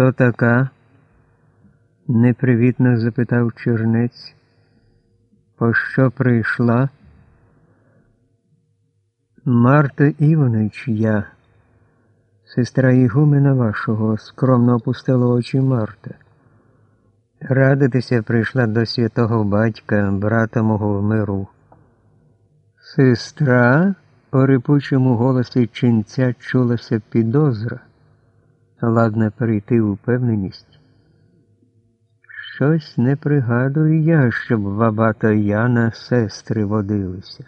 Хто така? непривітно запитав чернець. Пощо прийшла? Марта Іванич я, сестра Ігумена вашого, скромно опустила очі Марта. Радитися прийшла до святого батька, брата мого в миру. Сестра, у рипучому голосі ченця чулася підозра, ладна перейти у впевненість. Щось не пригадую я, щоб баба та Яна сестри водилися.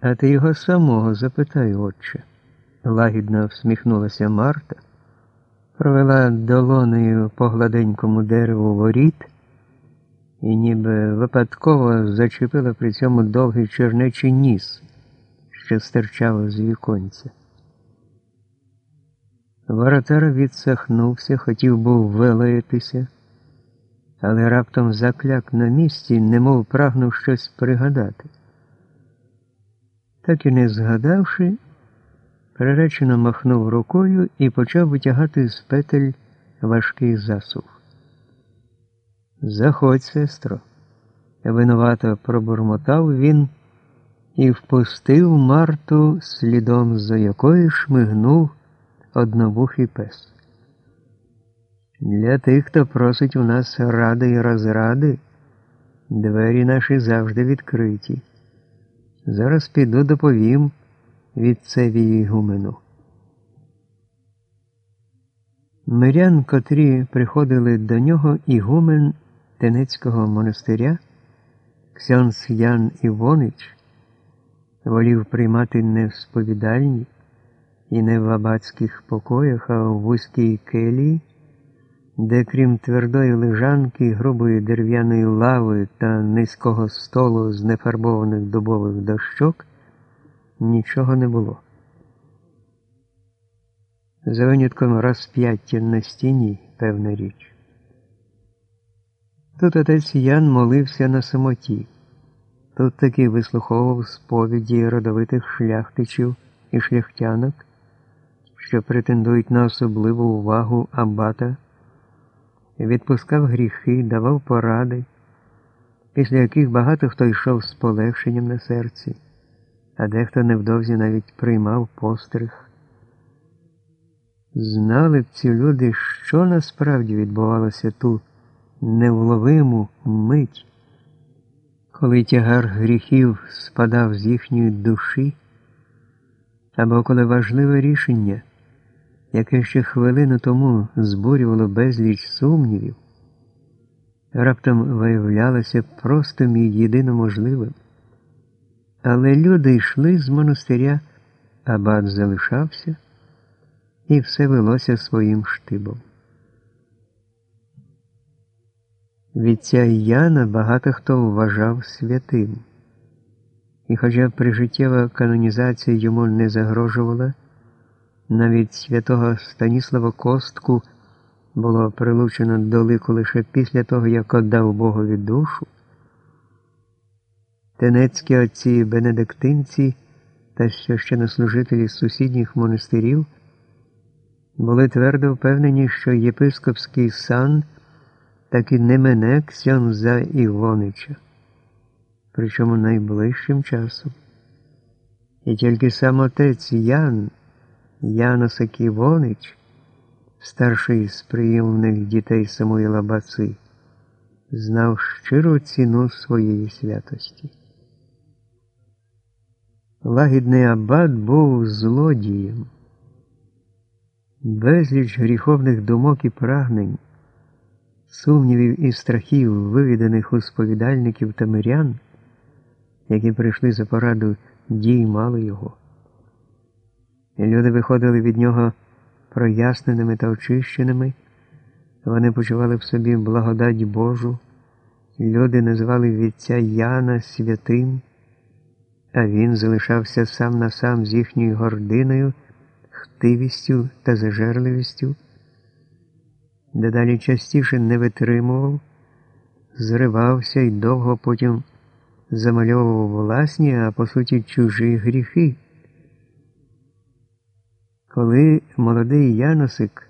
А ти його самого запитай, отче, лагідно всміхнулася Марта, провела долонею по гладенькому дереву воріт і ніби випадково зачепила при цьому довгий чернечий ніс, що стирчав з віконця. Воротар відсахнувся, хотів був вилаятися, але раптом закляк на місці, немов прагнув щось пригадати. Так і не згадавши, приречено махнув рукою і почав витягати з петель важкий засув. Заходь, сестро, винувато пробурмотав він і впустив Марту, слідом за якою шмигнув одновухий пес. Для тих, хто просить у нас ради і розради, двері наші завжди відкриті. Зараз піду доповім відцеві гумену. Мирян, котрі приходили до нього ігумен Тенецького монастиря, Ксьонс Ян Івонич, волів приймати не і не в абатських покоях, а в вузькій келії, де крім твердої лежанки, грубої дерев'яної лави та низького столу з нефарбованих дубових дощок, нічого не було. За винятком розп'яття на стіні, певна річ. Тут отець Ян молився на самоті, тут таки вислуховував сповіді родовитих шляхтичів і шляхтянок, що претендують на особливу увагу абата, відпускав гріхи, давав поради, після яких багато хто йшов з полегшенням на серці, а дехто невдовзі навіть приймав постриг. Знали б ці люди, що насправді відбувалося ту невловиму мить, коли тягар гріхів спадав з їхньої душі, або коли важливе рішення, яке ще хвилину тому збурювало безліч сумнівів, раптом виявлялося простим і єдино можливим. Але люди йшли з монастиря, абат залишався і все велося своїм штибом. Від ця Яна багато хто вважав святим, і хоча прижиттєва канонізація йому не загрожувала, навіть святого Станіслава Костку було прилучено до лику лише після того, як отдав Богові душу, тенецькі отці бенедиктинці та священнослужителі сусідніх монастирів були твердо впевнені, що єпископський сан таки не мене Ксьонза Івонича, причому найближчим часом. І тільки сам отець Ян, Яносик Івонич, старший з прийомних дітей Самуїла Баци, знав щиру ціну своєї святості. Лагідний аббат був злодієм безліч гріховних думок і прагнень, сумнівів і страхів, вивіданих у сповідальників та мирян, які прийшли за пораду дій мали його. Люди виходили від нього проясненими та очищеними, вони почували в собі благодать Божу, люди називали вітця Яна святим, а він залишався сам на сам з їхньою гординою хтивістю та зажерливістю, дедалі частіше не витримував, зривався і довго потім замальовував власні, а по суті чужі гріхи. Коли молодий Яносик